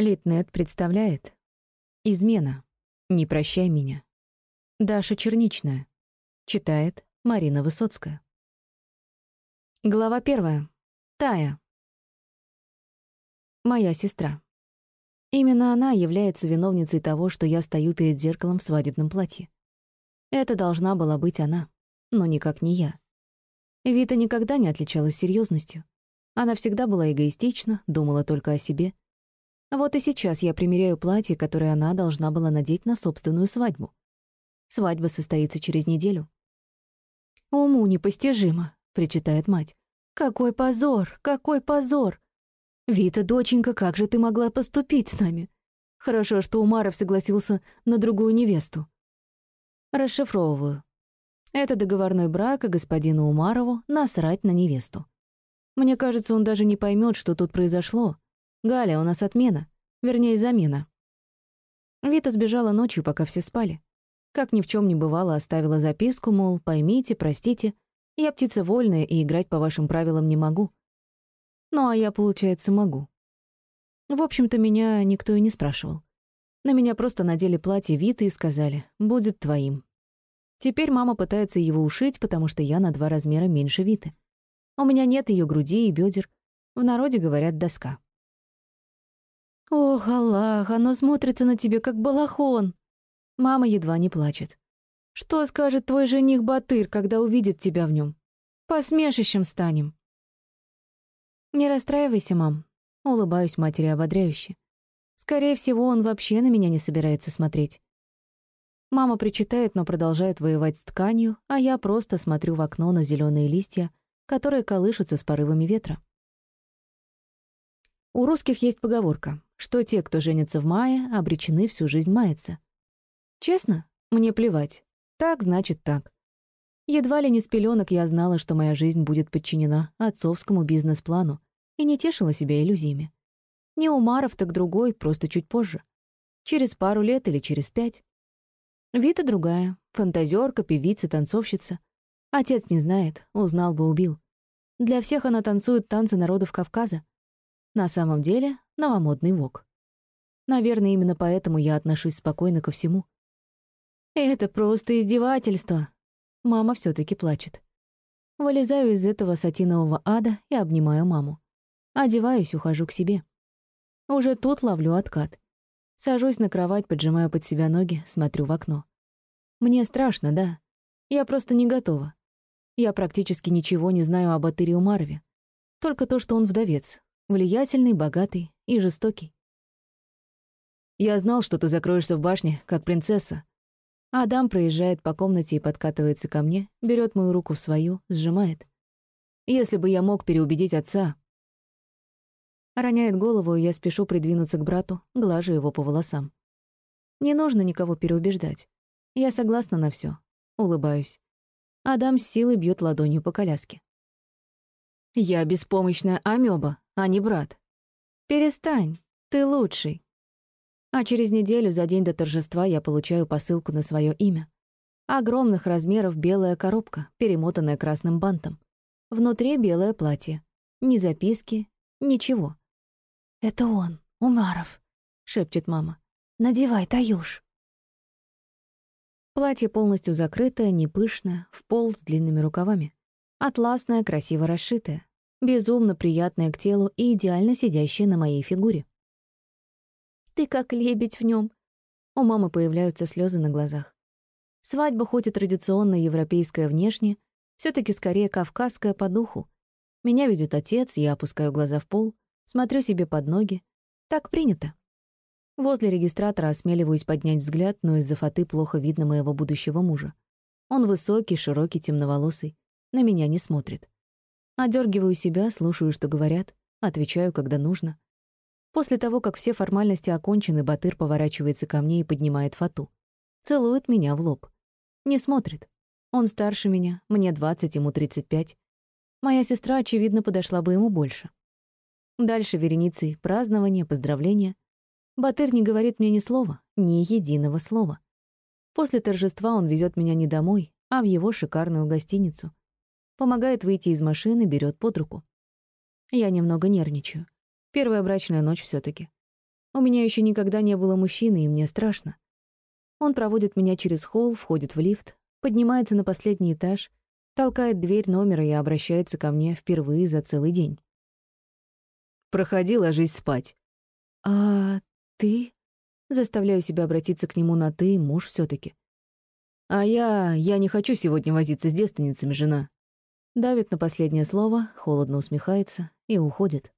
Литнет представляет «Измена. Не прощай меня». Даша Черничная. Читает Марина Высоцкая. Глава первая. Тая. Моя сестра. Именно она является виновницей того, что я стою перед зеркалом в свадебном платье. Это должна была быть она, но никак не я. Вита никогда не отличалась серьезностью. Она всегда была эгоистична, думала только о себе — вот и сейчас я примеряю платье, которое она должна была надеть на собственную свадьбу. Свадьба состоится через неделю. «Уму непостижимо», — причитает мать. «Какой позор! Какой позор! Вита, доченька, как же ты могла поступить с нами? Хорошо, что Умаров согласился на другую невесту». Расшифровываю. Это договорной брак, и господину Умарову насрать на невесту. Мне кажется, он даже не поймет, что тут произошло, «Галя, у нас отмена. Вернее, замена». Вита сбежала ночью, пока все спали. Как ни в чем не бывало, оставила записку, мол, поймите, простите, я птица вольная и играть по вашим правилам не могу. Ну, а я, получается, могу. В общем-то, меня никто и не спрашивал. На меня просто надели платье Виты и сказали «будет твоим». Теперь мама пытается его ушить, потому что я на два размера меньше Виты. У меня нет ее груди и бедер. В народе говорят «доска». «Ох, Аллах, оно смотрится на тебе, как балахон!» Мама едва не плачет. «Что скажет твой жених Батыр, когда увидит тебя в нем? Посмешищем станем!» «Не расстраивайся, мам», — улыбаюсь матери ободряюще. «Скорее всего, он вообще на меня не собирается смотреть». Мама причитает, но продолжает воевать с тканью, а я просто смотрю в окно на зеленые листья, которые колышутся с порывами ветра. У русских есть поговорка, что те, кто женится в мае, обречены всю жизнь маяться. Честно, мне плевать. Так значит так. Едва ли не с пеленок я знала, что моя жизнь будет подчинена отцовскому бизнес-плану, и не тешила себя иллюзиями. Не Умаров, так другой, просто чуть позже. Через пару лет или через пять. Вита другая, фантазерка, певица, танцовщица. Отец не знает, узнал бы, убил. Для всех она танцует танцы народов Кавказа. На самом деле новомодный вок. Наверное, именно поэтому я отношусь спокойно ко всему. Это просто издевательство. Мама все таки плачет. Вылезаю из этого сатинового ада и обнимаю маму. Одеваюсь, ухожу к себе. Уже тут ловлю откат. Сажусь на кровать, поджимаю под себя ноги, смотрю в окно. Мне страшно, да. Я просто не готова. Я практически ничего не знаю об Атыре Умарове. Только то, что он вдовец, Влиятельный, богатый и жестокий. «Я знал, что ты закроешься в башне, как принцесса». Адам проезжает по комнате и подкатывается ко мне, берет мою руку в свою, сжимает. «Если бы я мог переубедить отца...» Роняет голову, и я спешу придвинуться к брату, глажу его по волосам. Не нужно никого переубеждать. Я согласна на все. Улыбаюсь. Адам с силой бьет ладонью по коляске. «Я беспомощная амеба, а не брат. Перестань, ты лучший. А через неделю, за день до торжества, я получаю посылку на свое имя. Огромных размеров белая коробка, перемотанная красным бантом. Внутри белое платье. Ни записки, ничего. «Это он, Умаров», — шепчет мама. «Надевай, Таюш». Платье полностью закрытое, не пышное, в пол с длинными рукавами. Атласное, красиво расшитое безумно приятная к телу и идеально сидящая на моей фигуре. «Ты как лебедь в нем. У мамы появляются слезы на глазах. Свадьба хоть и традиционно европейская внешне, все таки скорее кавказская по духу. Меня ведет отец, я опускаю глаза в пол, смотрю себе под ноги. Так принято. Возле регистратора осмеливаюсь поднять взгляд, но из-за фаты плохо видно моего будущего мужа. Он высокий, широкий, темноволосый, на меня не смотрит. Одергиваю себя, слушаю, что говорят, отвечаю, когда нужно. После того, как все формальности окончены, Батыр поворачивается ко мне и поднимает фату. Целует меня в лоб. Не смотрит. Он старше меня, мне 20, ему 35. Моя сестра, очевидно, подошла бы ему больше. Дальше вереницей празднования, поздравления. Батыр не говорит мне ни слова, ни единого слова. После торжества он везет меня не домой, а в его шикарную гостиницу — Помогает выйти из машины, берет под руку. Я немного нервничаю. Первая брачная ночь все таки У меня еще никогда не было мужчины, и мне страшно. Он проводит меня через холл, входит в лифт, поднимается на последний этаж, толкает дверь номера и обращается ко мне впервые за целый день. «Проходи, ложись спать». «А ты?» Заставляю себя обратиться к нему на «ты», муж все таки «А я... я не хочу сегодня возиться с девственницами, жена». Давит на последнее слово, холодно усмехается и уходит.